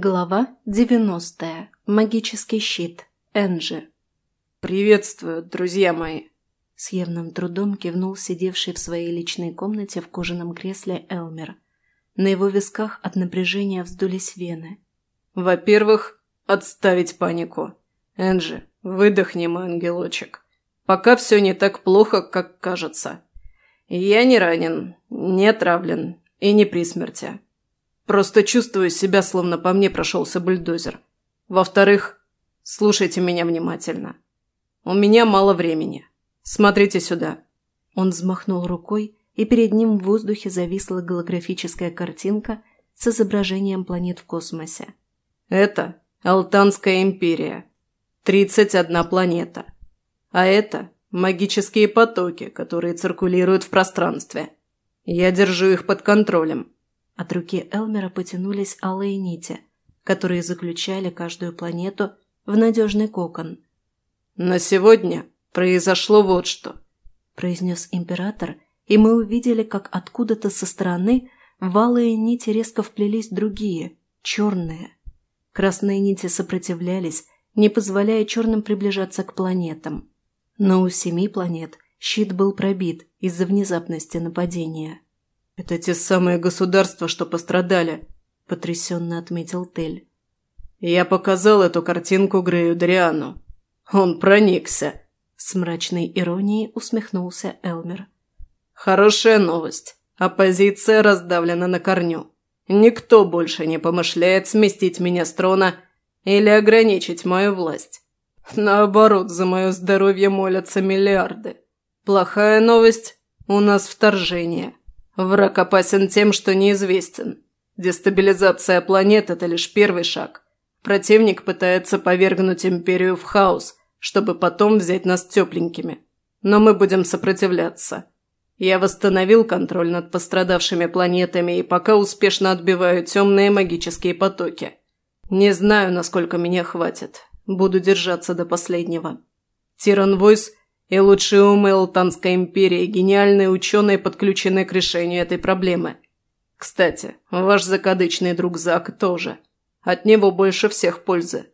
Глава 90. Магический щит. Энджи. «Приветствую, друзья мои!» С явным трудом кивнул сидевший в своей личной комнате в кожаном кресле Элмер. На его висках от напряжения вздулись вены. «Во-первых, отставить панику. Энджи, выдохни, мой ангелочек. Пока все не так плохо, как кажется. Я не ранен, не отравлен и не при смерти. Просто чувствую себя, словно по мне прошелся бульдозер. Во-вторых, слушайте меня внимательно. У меня мало времени. Смотрите сюда». Он взмахнул рукой, и перед ним в воздухе зависла голографическая картинка с изображением планет в космосе. «Это Алтанская империя. 31 планета. А это магические потоки, которые циркулируют в пространстве. Я держу их под контролем. От руки Элмера потянулись алые нити, которые заключали каждую планету в надежный кокон. «На сегодня произошло вот что», – произнес император, и мы увидели, как откуда-то со стороны в алые нити резко вплелись другие, черные. Красные нити сопротивлялись, не позволяя черным приближаться к планетам. Но у семи планет щит был пробит из-за внезапности нападения. «Это те самые государства, что пострадали», – потрясенно отметил Тель. «Я показал эту картинку Грею Дриану. Он проникся», – с мрачной иронией усмехнулся Элмер. «Хорошая новость. Оппозиция раздавлена на корню. Никто больше не помышляет сместить меня с трона или ограничить мою власть. Наоборот, за мое здоровье молятся миллиарды. Плохая новость – у нас вторжение. Враг опасен тем, что неизвестен. Дестабилизация планет – это лишь первый шаг. Противник пытается повергнуть Империю в хаос, чтобы потом взять нас тепленькими. Но мы будем сопротивляться. Я восстановил контроль над пострадавшими планетами и пока успешно отбиваю темные магические потоки. Не знаю, насколько меня хватит. Буду держаться до последнего. Тиран Войс и лучшие умы Алтанской империи, гениальные ученые подключены к решению этой проблемы. Кстати, ваш закадычный друг Зак тоже. От него больше всех пользы.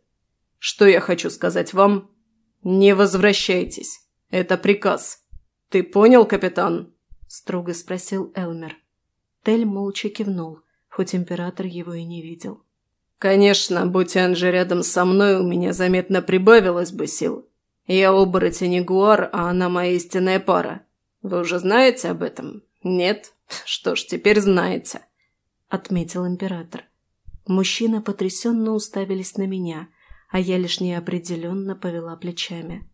Что я хочу сказать вам? Не возвращайтесь. Это приказ. Ты понял, капитан? Строго спросил Элмер. Тель молча кивнул, хоть император его и не видел. Конечно, будь Анжи рядом со мной, у меня заметно прибавилось бы сил. Я оборотень Игуар, а она моя истинная пара. Вы уже знаете об этом? Нет? Что ж, теперь знаете», — отметил император. Мужчины потрясенно уставились на меня, а я лишь неопределенно повела плечами.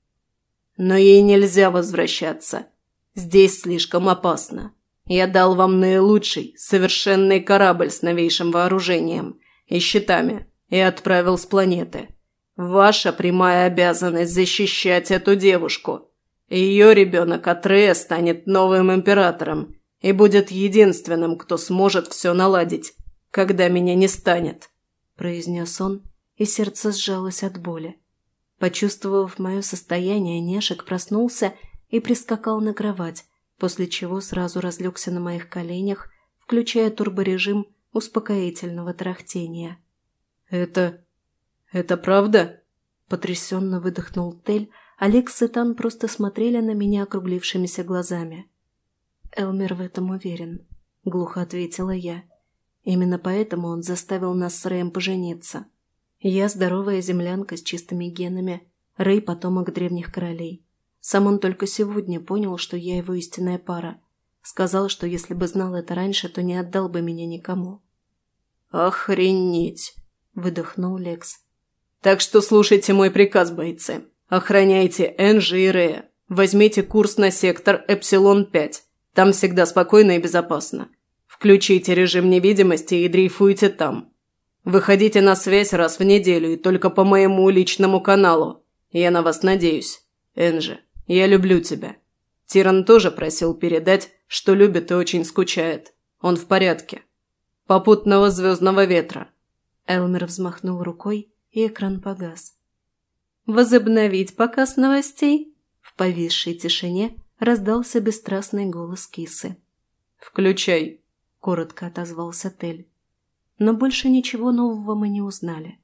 «Но ей нельзя возвращаться. Здесь слишком опасно. Я дал вам наилучший, совершенный корабль с новейшим вооружением и щитами и отправил с планеты. Ваша прямая обязанность защищать эту девушку. Ее ребенок Атрея станет новым императором и будет единственным, кто сможет все наладить, когда меня не станет», – произнес он, и сердце сжалось от боли. Почувствовав мое состояние, Нешек проснулся и прискакал на кровать, после чего сразу разлегся на моих коленях, включая турборежим успокоительного трахтения. «Это «Это правда?» – потрясенно выдохнул Тель, Алекс и Тан просто смотрели на меня округлившимися глазами. «Элмер в этом уверен», – глухо ответила я. «Именно поэтому он заставил нас с Рэем пожениться. Я здоровая землянка с чистыми генами, Рэй – потомок древних королей. Сам он только сегодня понял, что я его истинная пара. Сказал, что если бы знал это раньше, то не отдал бы меня никому». «Охренеть!» – выдохнул Лекс. Так что слушайте мой приказ, бойцы. Охраняйте Энжи и Рея. Возьмите курс на сектор Эпсилон-5. Там всегда спокойно и безопасно. Включите режим невидимости и дрейфуйте там. Выходите на связь раз в неделю и только по моему личному каналу. Я на вас надеюсь. Энжи, я люблю тебя. Тиран тоже просил передать, что любит и очень скучает. Он в порядке. Попутного звездного ветра. Элмер взмахнул рукой, и экран погас. «Возобновить показ новостей?» В повисшей тишине раздался бесстрастный голос кисы. «Включай», – коротко отозвался Тель. Но больше ничего нового мы не узнали.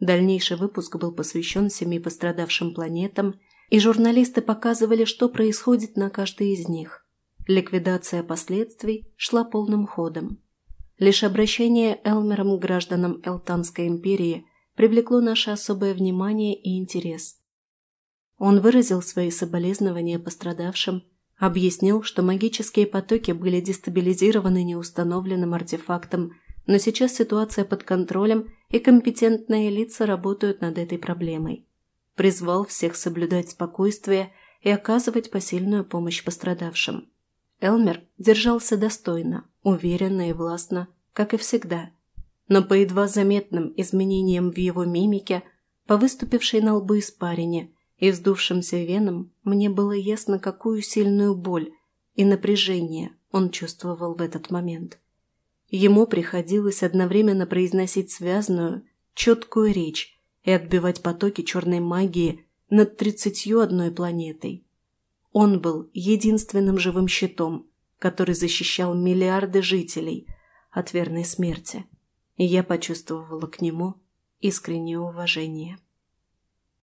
Дальнейший выпуск был посвящен семи пострадавшим планетам, и журналисты показывали, что происходит на каждой из них. Ликвидация последствий шла полным ходом. Лишь обращение Элмером к гражданам Элтанской империи привлекло наше особое внимание и интерес. Он выразил свои соболезнования пострадавшим, объяснил, что магические потоки были дестабилизированы неустановленным артефактом, но сейчас ситуация под контролем и компетентные лица работают над этой проблемой. Призвал всех соблюдать спокойствие и оказывать посильную помощь пострадавшим. Элмер держался достойно, уверенно и властно, как и всегда. Но по едва заметным изменениям в его мимике, по выступившей на лбу испарине и вздувшимся венам, мне было ясно, какую сильную боль и напряжение он чувствовал в этот момент. Ему приходилось одновременно произносить связную, четкую речь и отбивать потоки черной магии над тридцатью одной планетой. Он был единственным живым щитом, который защищал миллиарды жителей от верной смерти, и я почувствовала к нему искреннее уважение.